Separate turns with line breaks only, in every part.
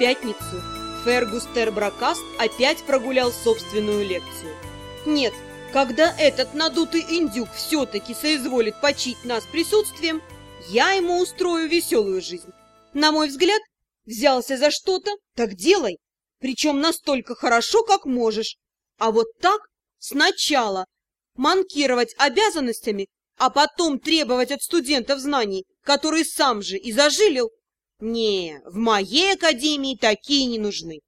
пятницу Фергус Тербракаст опять прогулял собственную лекцию. Нет, когда этот надутый индюк все-таки соизволит почить нас присутствием, я ему устрою веселую жизнь. На мой взгляд, взялся за что-то, так делай, причем настолько хорошо, как можешь. А вот так сначала манкировать обязанностями, а потом требовать от студентов знаний, которые сам же и зажилил, не, в моей академии такие не нужны.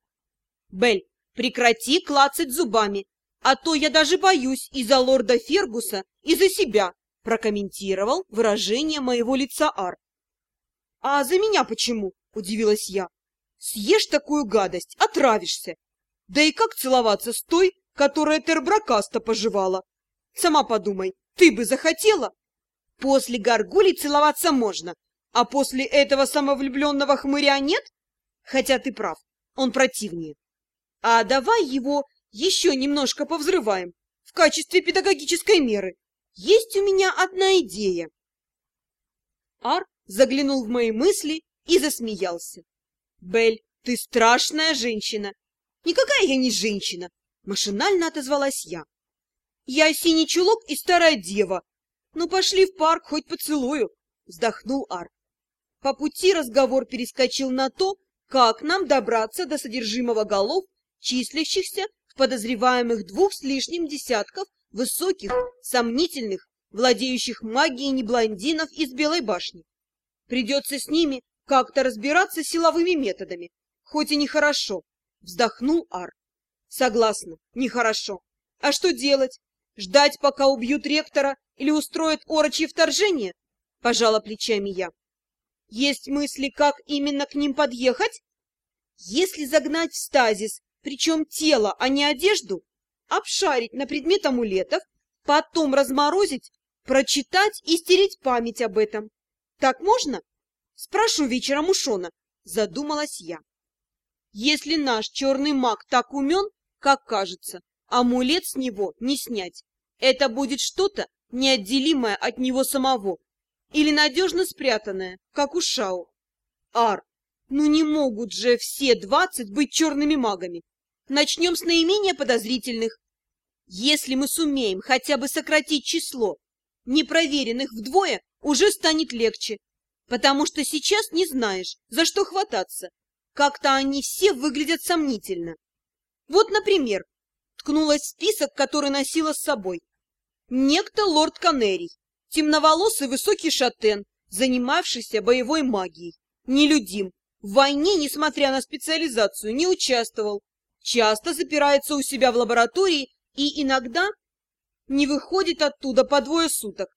Бель, прекрати клацать зубами, а то я даже боюсь из-за лорда Фергуса и за себя, прокомментировал выражение моего лица Ар. А за меня почему? Удивилась я. Съешь такую гадость, отравишься. Да и как целоваться с той, которая тербракаста пожевала? Сама подумай, ты бы захотела? После горгулей целоваться можно, а после этого самовлюбленного хмыря нет? Хотя ты прав, он противнее. А давай его еще немножко повзрываем в качестве педагогической меры. Есть у меня одна идея. Ар заглянул в мои мысли и засмеялся. Бель, ты страшная женщина. Никакая я не женщина, машинально отозвалась я. Я синий чулок и старая дева. Ну, пошли в парк, хоть поцелую, вздохнул Ар. По пути разговор перескочил на то, как нам добраться до содержимого голов, числящихся в подозреваемых двух с лишним десятков высоких, сомнительных, владеющих магией неблондинов из Белой башни. Придется с ними как-то разбираться силовыми методами, хоть и нехорошо, вздохнул Ар. Согласна, нехорошо. А что делать? Ждать, пока убьют ректора или устроят орочье вторжение? Пожала плечами я. Есть мысли, как именно к ним подъехать? Если загнать в стазис, причем тело, а не одежду, обшарить на предмет амулетов, потом разморозить, прочитать и стереть память об этом. Так можно? Спрошу вечером у Шона, задумалась я. Если наш черный маг так умен, как кажется, амулет с него не снять. Это будет что-то неотделимое от него самого, или надежно спрятанная, как у Шао. Ар, ну не могут же все двадцать быть черными магами. Начнем с наименее подозрительных. Если мы сумеем хотя бы сократить число непроверенных вдвое, уже станет легче, потому что сейчас не знаешь, за что хвататься. Как-то они все выглядят сомнительно. Вот, например, ткнулась в список, который носила с собой. Некто лорд Канерий темноволосый высокий шатен, занимавшийся боевой магией. Нелюдим. В войне, несмотря на специализацию, не участвовал. Часто запирается у себя в лаборатории и иногда не выходит оттуда по двое суток.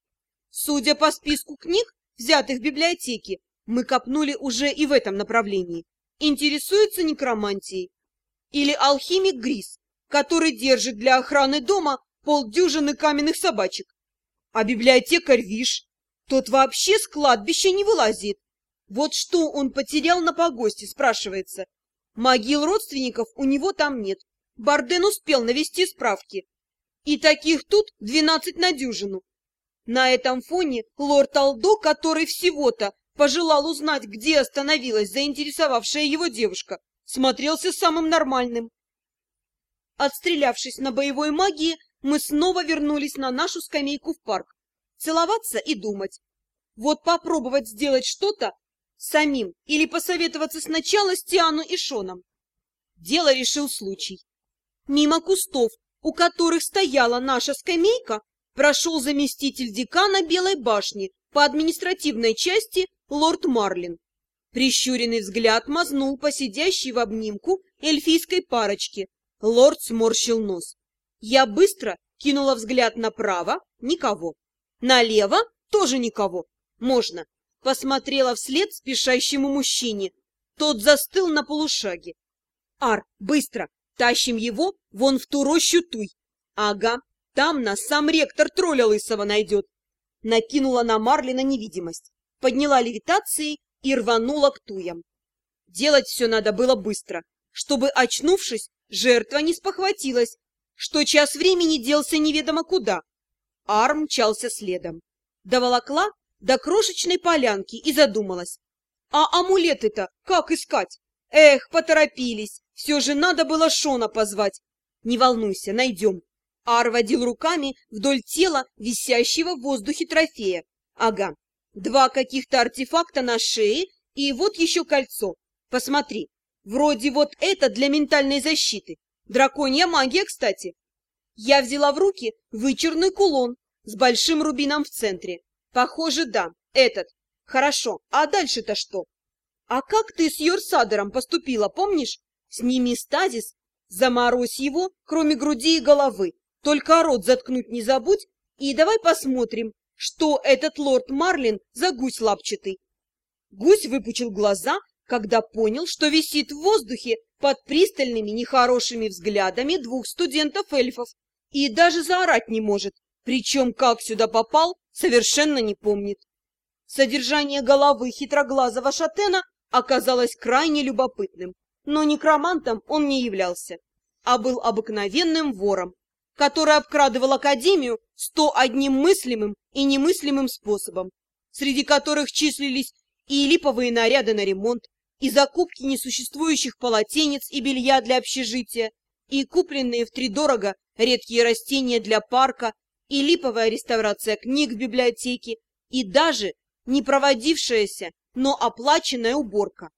Судя по списку книг, взятых в библиотеке, мы копнули уже и в этом направлении. Интересуется некромантией. Или алхимик Грис, который держит для охраны дома полдюжины каменных собачек. А библиотекарь Виш, тот вообще с кладбища не вылазит. Вот что он потерял на погосте, спрашивается. Могил родственников у него там нет. Барден успел навести справки. И таких тут двенадцать на дюжину. На этом фоне лорд Алдо, который всего-то пожелал узнать, где остановилась заинтересовавшая его девушка, смотрелся самым нормальным. Отстрелявшись на боевой магии, мы снова вернулись на нашу скамейку в парк. Целоваться и думать. Вот попробовать сделать что-то самим или посоветоваться сначала с Тиану и Шоном. Дело решил случай. Мимо кустов, у которых стояла наша скамейка, прошел заместитель декана Белой башни по административной части лорд Марлин. Прищуренный взгляд мазнул по сидящей в обнимку эльфийской парочке. Лорд сморщил нос. Я быстро кинула взгляд направо — никого. Налево — тоже никого. Можно. Посмотрела вслед спешащему мужчине. Тот застыл на полушаге. Ар, быстро! Тащим его вон в ту рощу туй. Ага, там нас сам ректор тролля лысого найдет. Накинула на Марлина невидимость. Подняла левитацией и рванула к туям. Делать все надо было быстро, чтобы, очнувшись, жертва не спохватилась что час времени делся неведомо куда. Арм мчался следом. Доволокла до крошечной полянки и задумалась. А амулеты-то как искать? Эх, поторопились. Все же надо было Шона позвать. Не волнуйся, найдем. Ар водил руками вдоль тела висящего в воздухе трофея. Ага, два каких-то артефакта на шее и вот еще кольцо. Посмотри, вроде вот это для ментальной защиты. Драконья магия, кстати. Я взяла в руки вычурный кулон с большим рубином в центре. Похоже, да, этот. Хорошо, а дальше-то что? А как ты с Йорсадером поступила, помнишь? Сними стазис, заморозь его, кроме груди и головы. Только рот заткнуть не забудь, и давай посмотрим, что этот лорд Марлин за гусь лапчатый. Гусь выпучил глаза, когда понял, что висит в воздухе под пристальными нехорошими взглядами двух студентов-эльфов и даже заорать не может, причем как сюда попал, совершенно не помнит. Содержание головы хитроглазого шатена оказалось крайне любопытным, но некромантом он не являлся, а был обыкновенным вором, который обкрадывал Академию сто одним мыслимым и немыслимым способом, среди которых числились и липовые наряды на ремонт, и закупки несуществующих полотенец и белья для общежития, и купленные втридорого редкие растения для парка, и липовая реставрация книг в библиотеке, и даже не проводившаяся, но оплаченная уборка.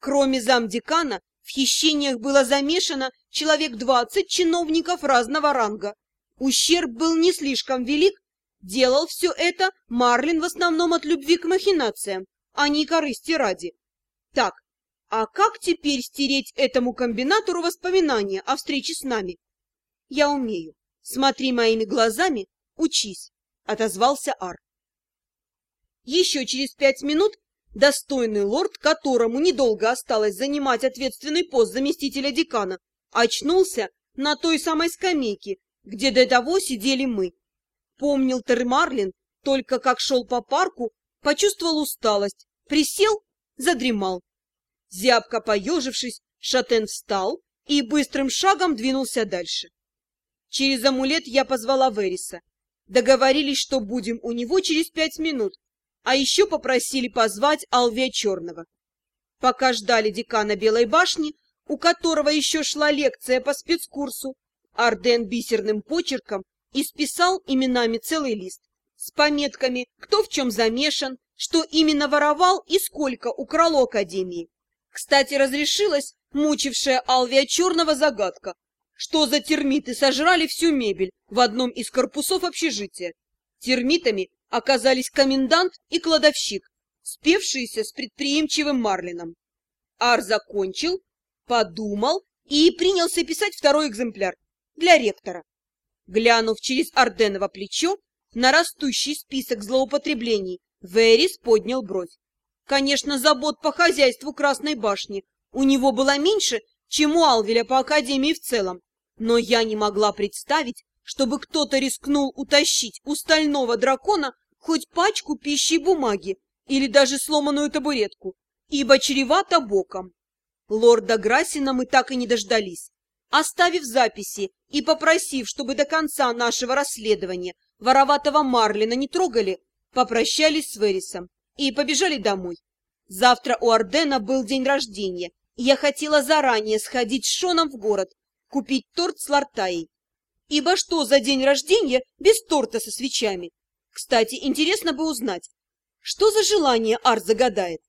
Кроме замдекана, в хищениях было замешано человек двадцать чиновников разного ранга. Ущерб был не слишком велик, делал все это Марлин в основном от любви к махинациям, а не корысти ради. Так, а как теперь стереть этому комбинатору воспоминания о встрече с нами? Я умею. Смотри моими глазами, учись, — отозвался Ар. Еще через пять минут достойный лорд, которому недолго осталось занимать ответственный пост заместителя декана, очнулся на той самой скамейке, где до того сидели мы. Помнил Термарлин, только как шел по парку, почувствовал усталость, присел, задремал. Зябко поежившись, Шатен встал и быстрым шагом двинулся дальше. Через амулет я позвала Вериса. Договорились, что будем у него через пять минут, а еще попросили позвать Алвия Черного. Пока ждали декана Белой башни, у которого еще шла лекция по спецкурсу, Арден бисерным почерком исписал именами целый лист с пометками, кто в чем замешан, что именно воровал и сколько украл Академии. Кстати, разрешилась мучившая Алвия Черного загадка, что за термиты сожрали всю мебель в одном из корпусов общежития. Термитами оказались комендант и кладовщик, спевшиеся с предприимчивым Марлином. Ар закончил, подумал и принялся писать второй экземпляр для ректора. Глянув через Арденово плечо на растущий список злоупотреблений, Верис поднял бровь. Конечно, забот по хозяйству Красной башни у него было меньше, чем у Алвеля по Академии в целом, но я не могла представить, чтобы кто-то рискнул утащить у стального дракона хоть пачку пищи и бумаги или даже сломанную табуретку, ибо чревато боком. Лорда Грасина мы так и не дождались. Оставив записи и попросив, чтобы до конца нашего расследования вороватого Марлина не трогали, попрощались с Верисом и побежали домой. Завтра у Ардена был день рождения, и я хотела заранее сходить с Шоном в город, купить торт с лартаей. Ибо что за день рождения без торта со свечами? Кстати, интересно бы узнать, что за желание Ар загадает.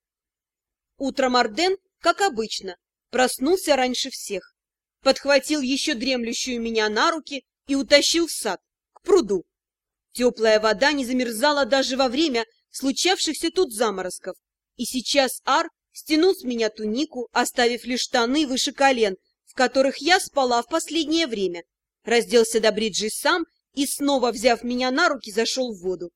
Утром Арден, как обычно, проснулся раньше всех, подхватил еще дремлющую меня на руки и утащил в сад, к пруду. Теплая вода не замерзала даже во время случавшихся тут заморозков, и сейчас Ар стянул с меня тунику, оставив лишь штаны выше колен, в которых я спала в последнее время, разделся до бриджи сам и, снова взяв меня на руки, зашел в воду.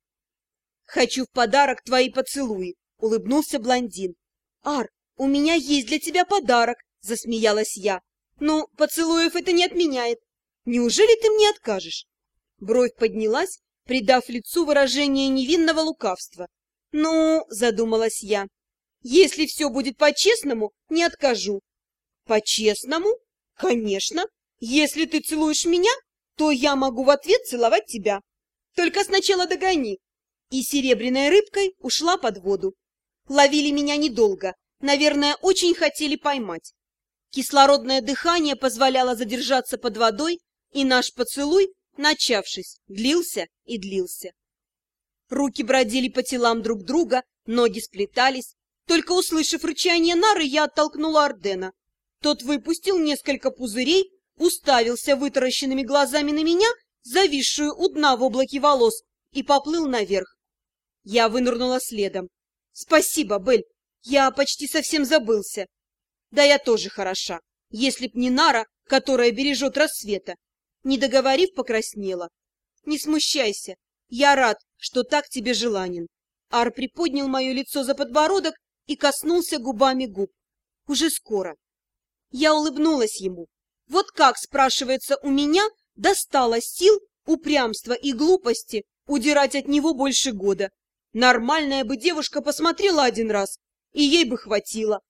«Хочу в подарок твои поцелуи», — улыбнулся блондин. «Ар, у меня есть для тебя подарок», — засмеялась я. «Ну, поцелуев это не отменяет. Неужели ты мне откажешь?» Бровь поднялась, придав лицу выражение невинного лукавства. «Ну, — задумалась я, — если все будет по-честному, не откажу». «По-честному?» Конечно, если ты целуешь меня, то я могу в ответ целовать тебя. Только сначала догони. И серебряной рыбкой ушла под воду. Ловили меня недолго. наверное, очень хотели поймать. Кислородное дыхание позволяло задержаться под водой, и наш поцелуй, начавшись, длился и длился. Руки бродили по телам друг друга, ноги сплетались. Только услышав рычание нары, я оттолкнула Ордена. Тот выпустил несколько пузырей, уставился вытаращенными глазами на меня, зависшую у дна в облаке волос, и поплыл наверх. Я вынырнула следом. «Спасибо, Бель, я почти совсем забылся. Да я тоже хороша, если б не Нара, которая бережет рассвета. Не договорив, покраснела. Не смущайся, я рад, что так тебе желанен. Ар приподнял мое лицо за подбородок и коснулся губами губ. Уже скоро. Я улыбнулась ему. Вот как, спрашивается, у меня достало сил, упрямства и глупости удирать от него больше года. Нормальная бы девушка посмотрела один раз, и ей бы хватило.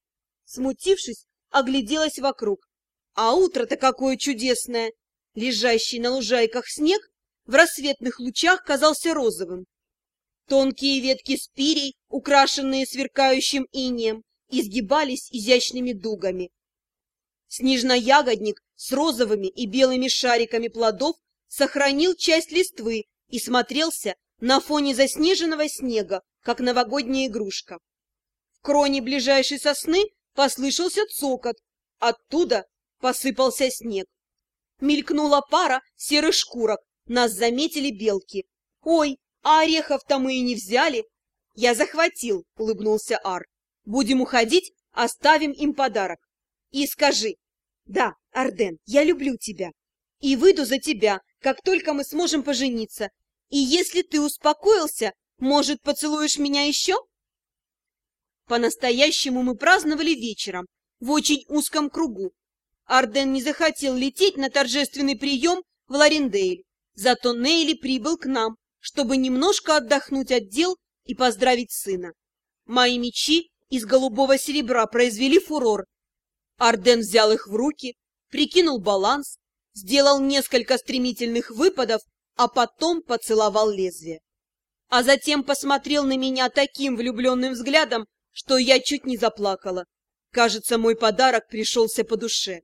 Смутившись, огляделась вокруг. А утро-то какое чудесное! Лежащий на лужайках снег в рассветных лучах казался розовым. Тонкие ветки спирей, украшенные сверкающим инеем, изгибались изящными дугами. Снежноягодник с розовыми и белыми шариками плодов сохранил часть листвы и смотрелся на фоне заснеженного снега, как новогодняя игрушка. В кроне ближайшей сосны послышался цокот, оттуда посыпался снег. Мелькнула пара серых шкурок, нас заметили белки. «Ой, а орехов-то мы и не взяли!» «Я захватил», — улыбнулся Ар. «Будем уходить, оставим им подарок. И скажи, да, Арден, я люблю тебя, и выйду за тебя, как только мы сможем пожениться. И если ты успокоился, может, поцелуешь меня еще?» По-настоящему мы праздновали вечером, в очень узком кругу. Арден не захотел лететь на торжественный прием в Ларендейль, зато Нейли прибыл к нам, чтобы немножко отдохнуть от дел и поздравить сына. Мои мечи из голубого серебра произвели фурор. Арден взял их в руки, прикинул баланс, сделал несколько стремительных выпадов, а потом поцеловал лезвие. А затем посмотрел на меня таким влюбленным взглядом, что я чуть не заплакала. Кажется, мой подарок пришелся по душе.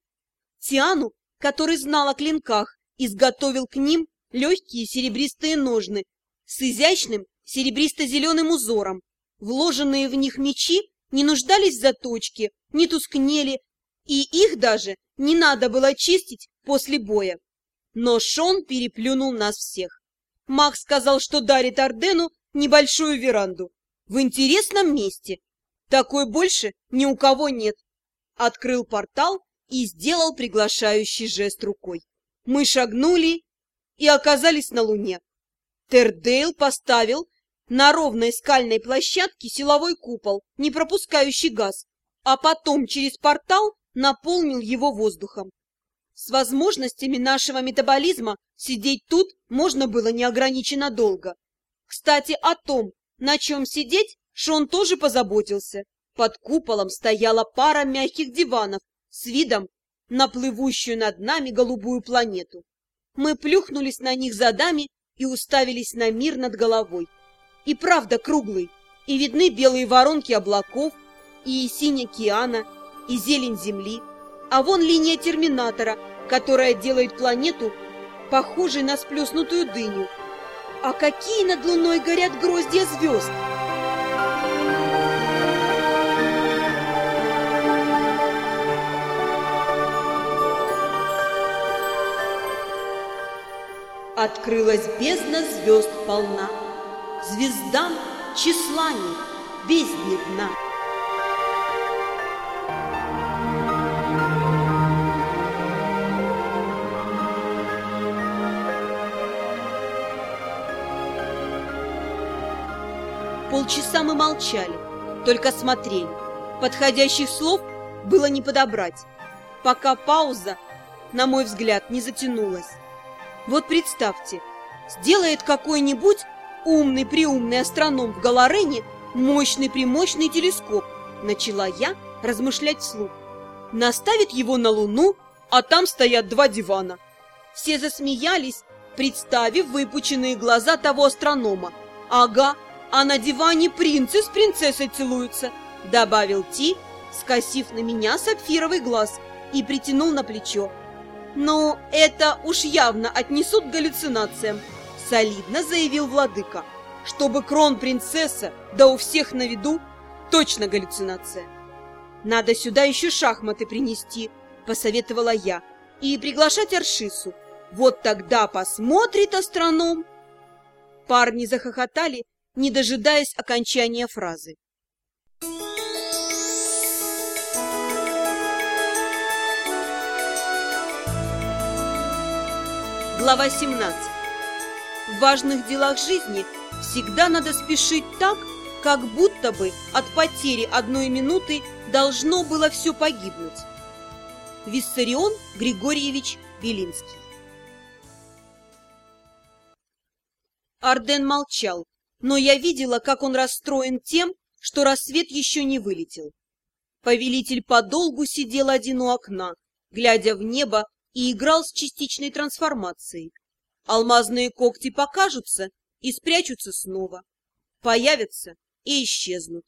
Тиану, который знал о клинках, изготовил к ним легкие серебристые ножны с изящным серебристо-зеленым узором. Вложенные в них мечи не нуждались в заточке, не тускнели, и их даже не надо было чистить после боя. Но Шон переплюнул нас всех. Макс сказал, что дарит Ардену небольшую веранду. В интересном месте, такой больше ни у кого нет. Открыл портал и сделал приглашающий жест рукой. Мы шагнули и оказались на Луне. Тердейл поставил на ровной скальной площадке силовой купол, не пропускающий газ, а потом через портал наполнил его воздухом. С возможностями нашего метаболизма сидеть тут можно было неограниченно долго. Кстати, о том, на чем сидеть, Шон тоже позаботился. Под куполом стояла пара мягких диванов с видом на плывущую над нами голубую планету. Мы плюхнулись на них задами и уставились на мир над головой. И правда круглый, и видны белые воронки облаков, и синий океана, и зелень земли. А вон линия терминатора, которая делает планету похожей на сплюснутую дыню. А какие над луной горят гроздья звезд! Открылась бездна звезд полна, Звездам числа нет, бездне дна. Полчаса мы молчали, только смотрели. Подходящих слов было не подобрать, пока пауза, на мой взгляд, не затянулась. Вот представьте, сделает какой-нибудь умный-приумный астроном в Галарене мощный-примощный телескоп, начала я размышлять вслух. Наставит его на Луну, а там стоят два дивана. Все засмеялись, представив выпученные глаза того астронома. Ага, а на диване принцы с принцессой целуются, добавил Ти скосив на меня сапфировый глаз и притянул на плечо. «Ну, это уж явно отнесут галлюцинациям», — солидно заявил владыка. «Чтобы крон-принцесса, да у всех на виду, точно галлюцинация». «Надо сюда еще шахматы принести», — посоветовала я, — «и приглашать Аршису. Вот тогда посмотрит астроном». Парни захохотали, не дожидаясь окончания фразы. Глава 17. В важных делах жизни всегда надо спешить так, как будто бы от потери одной минуты должно было все погибнуть. Виссарион Григорьевич Белинский Арден молчал, но я видела, как он расстроен тем, что рассвет еще не вылетел. Повелитель подолгу сидел один у окна, глядя в небо и играл с частичной трансформацией. Алмазные когти покажутся и спрячутся снова, появятся и исчезнут.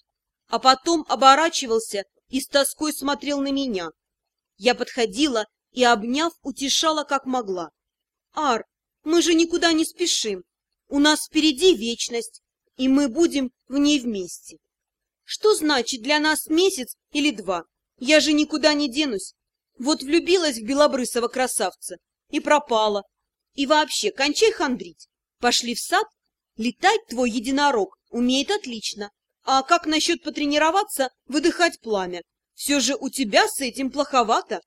А потом оборачивался и с тоской смотрел на меня. Я подходила и, обняв, утешала как могла. «Ар, мы же никуда не спешим. У нас впереди вечность, и мы будем в ней вместе. Что значит для нас месяц или два? Я же никуда не денусь. Вот влюбилась в белобрысого красавца и пропала. И вообще, кончай хандрить. Пошли в сад. Летать твой единорог умеет отлично. А как насчет потренироваться, выдыхать пламя? Все же у тебя с этим плоховато.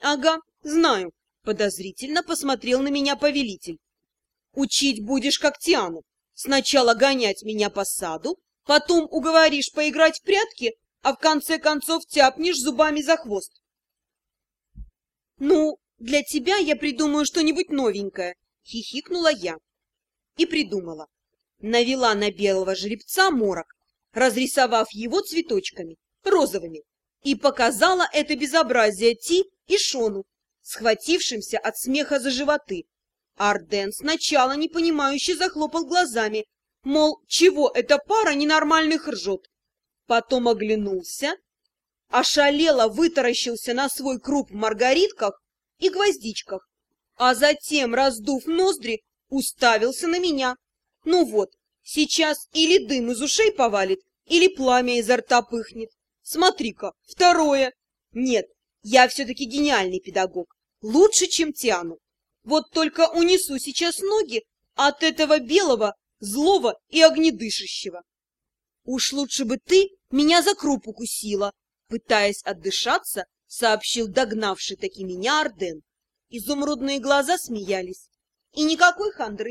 Ага, знаю. Подозрительно посмотрел на меня повелитель. Учить будешь как Тиану. Сначала гонять меня по саду, потом уговоришь поиграть в прятки, а в конце концов тяпнешь зубами за хвост. «Ну, для тебя я придумаю что-нибудь новенькое», — хихикнула я. И придумала. Навела на белого жеребца морок, разрисовав его цветочками, розовыми, и показала это безобразие Ти и Шону, схватившимся от смеха за животы. Арден сначала непонимающе захлопал глазами, мол, чего эта пара ненормальных ржет. Потом оглянулся ошалело вытаращился на свой круп в маргаритках и гвоздичках, а затем, раздув ноздри, уставился на меня. Ну вот, сейчас или дым из ушей повалит, или пламя изо рта пыхнет. Смотри-ка, второе. Нет, я все-таки гениальный педагог, лучше, чем Тиану. Вот только унесу сейчас ноги от этого белого, злого и огнедышащего. Уж лучше бы ты меня за круп укусила, Пытаясь отдышаться, сообщил догнавший таки меня Арден. Изумрудные глаза смеялись. И никакой хандры.